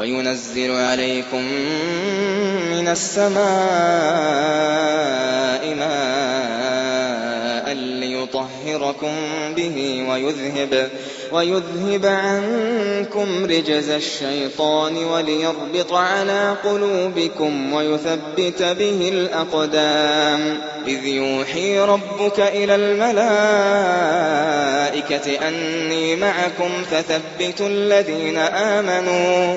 وينزل عليكم من السماء ماء ليطهركم به ويذهب ويذهب عنكم رجز الشيطان وليربط على قلوبكم ويثبت به الأقدام. إذ يوحي ربك إلى الملائكة أني معكم فثبتوا الذين آمنوا.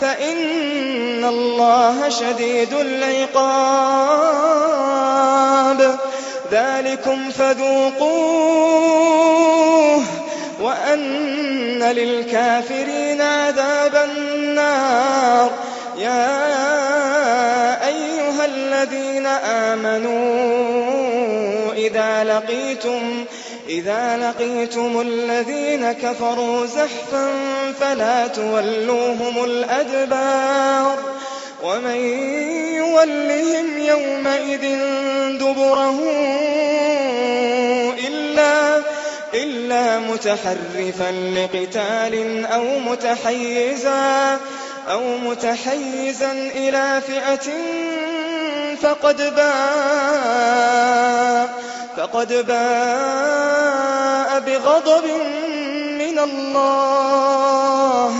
فإن الله شديد العقاب. ذلكم فذوقوه وأن للكافرين عذاب النار. يا أيها الذين آمنوا إذا لقيتم إذا لقيتم الذين كفروا زحفا فلا تولوهم الأدبار ومن يولهم يومئذ دبره إلا إلا متحرفا لقتال أو متحيزا أو متحيزا إلى فئة فقد باء فقد باء بغضب من الله.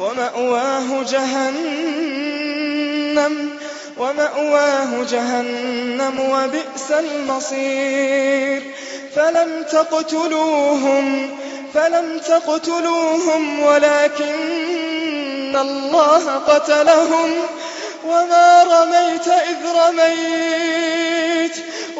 ومأواه جهنم ومأواه جهنم وبئس المصير. فلم تقتلوهم فلم تقتلوهم ولكن الله قتلهم. وما رميت إذ رميت.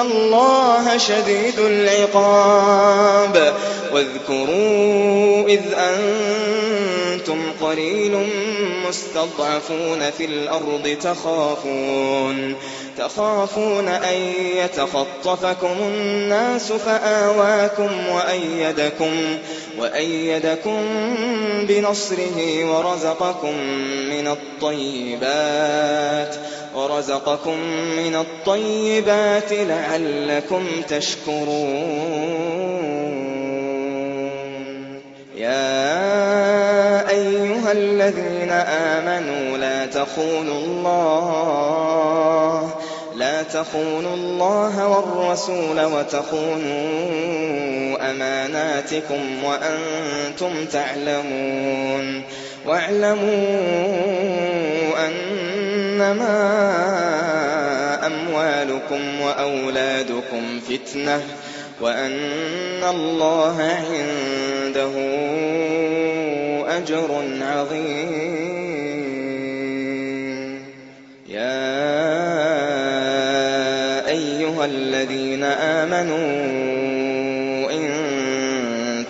الله شديد العقاب واذكروا إذ أنتم قليل مستضعفون في الأرض تخافون تخافون أن يتخطفكم الناس فآواكم وأيدكم وأيدكم بنصره ورزقكم من الطيبات ورزقكم من الطيبات لعلكم تشكرون. يا أيها الذين آمنوا لا تخونوا الله لا تخونوا الله والرسول وتخونوا أماناتكم وأنتم تعلمون. واعلموا أنما أموالكم وأولادكم فتنة وأن الله عنده أجر عظيم. يا أيها الذين آمنوا إن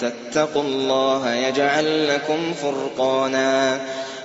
تتقوا الله يجعل لكم فرقانا.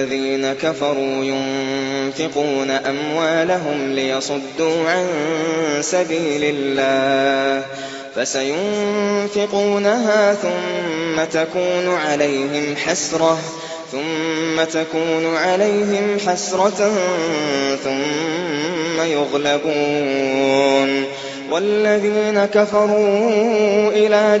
الذين كفروا ينفقون أموالهم ليصدوا عن سبيل الله فسينفقونها ثم تكون عليهم حسرة ثم تكون عليهم حسرة ثم يغلبون والذين كفروا إلى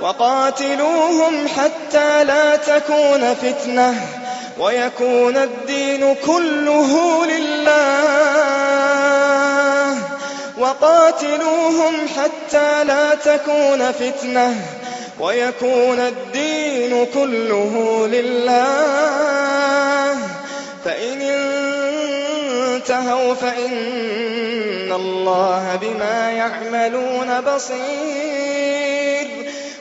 وقاتلوهم حتى لا تكون فتنة ويكون الدين كله لله وقاتلوهم حتى لا تكون فتنة ويكون الدين كله لله فإن انتهوا فإن الله بما يعملون بصير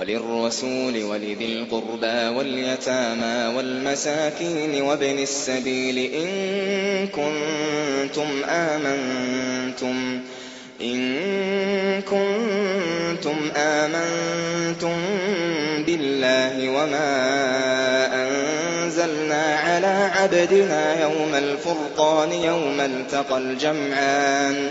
وللرسول ولذي القربى واليتامى والمساكين وابن السبيل إن كنتم آمنتم إن كنتم آمنتم بالله وما أنزلنا على عبدنا يوم الفرقان يوم التقى الجمعان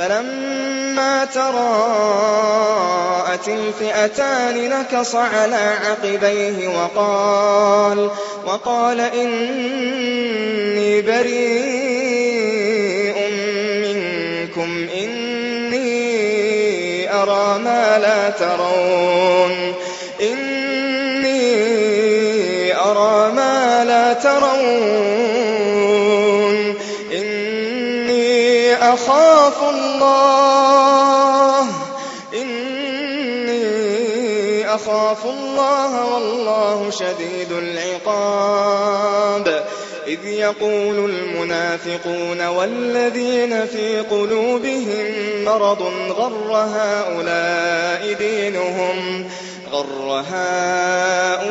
فلما تراءت الفئتان نكص على عقبيه وقال وقال إني بريء منكم إني أرى ما لا ترون إني أرى ما لا ترون إني أخاف الله. إني أخاف الله والله شديد العقاب. إذ يقول المنافقون والذين في قلوبهم مرض غر هؤلاء دينهم. غر هؤلاء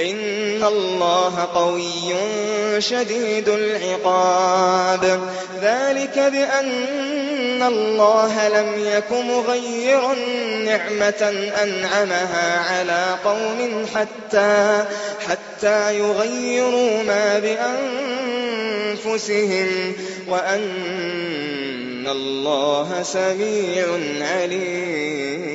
إن الله قوي شديد العقاب. ذلك بأن الله لم يك مغيرا نعمة أنعمها على قوم حتى حتى يغيروا ما بأنفسهم وأن الله سميع عليم.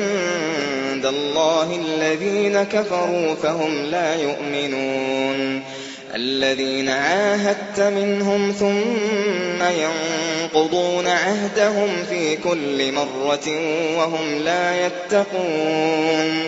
الله الذين كفروا فهم لا يؤمنون. الذين عاهدت منهم ثم ينقضون عهدهم في كل مرة وهم لا يتقون.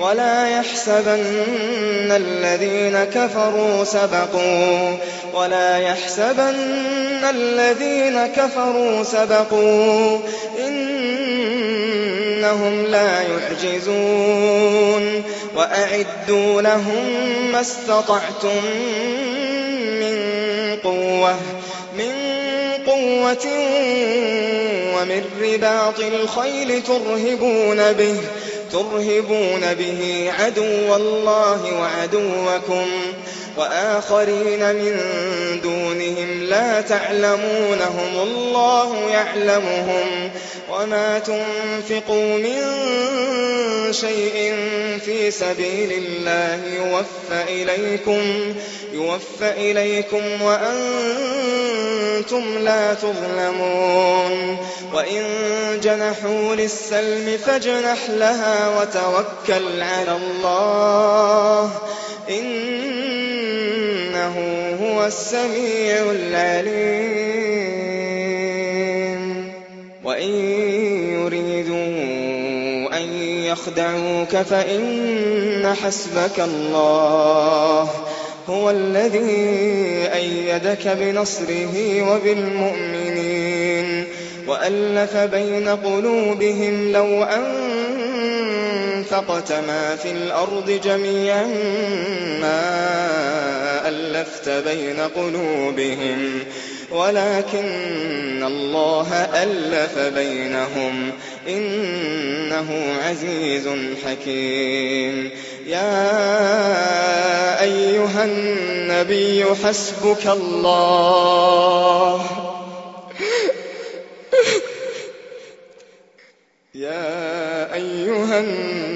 ولا يحسبن الذين كفروا سبقوا ولا يحسبن الذين كفروا سبقوا إنهم لا يعجزون وأعدوا لهم ما استطعتم من قوة من قوة ومن رباط الخيل ترهبون به ترهبون به عدو الله وعدوكم. وآخرين من دونهم لا تعلمونهم الله يعلمهم وما تنفقوا من شيء في سبيل الله يوفى إليكم يوفى إليكم وأنتم لا تظلمون وإن جنحوا للسلم فاجنح لها وتوكل على الله إنه هو السميع العليم. وإن يريدوا أن يخدعوك فإن حسبك الله. هو الذي أيدك بنصره وبالمؤمنين. وألف بين قلوبهم لو أنفقت ما في الأرض جميعا ما ألفت بين قلوبهم ولكن الله ألف بينهم إنه عزيز حكيم. يا أيها النبي حسبك الله. يا أيها النبي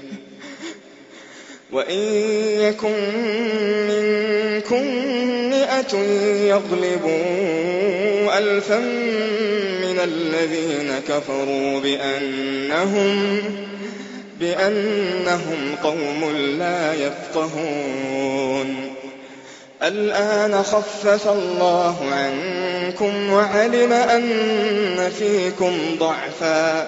وإن يكن منكم مئة يغلبوا ألفا من الذين كفروا بأنهم بأنهم قوم لا يفقهون. الآن خفف الله عنكم وعلم أن فيكم ضعفا.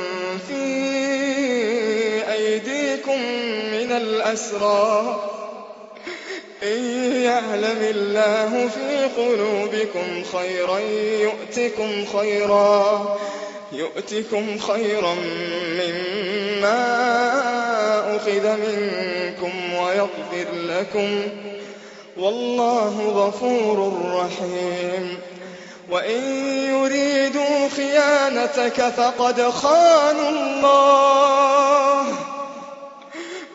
أيديكم من الأسرى. إن يعلم الله في قلوبكم خيرا يؤتكم خيرا يؤتكم خيرا مما يؤاخذ منكم ويغفر لكم. والله غفور رحيم. وإن يريدوا خيانتك فقد خانوا الله.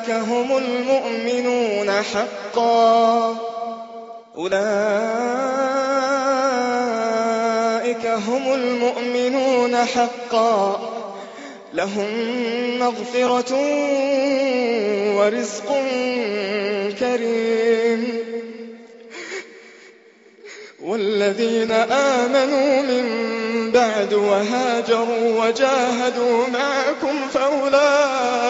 أولئك هم المؤمنون حقا. أولئك هم المؤمنون حقا. لهم مغفرة ورزق كريم. والذين آمنوا من بعد وهاجروا وجاهدوا معكم فأولئك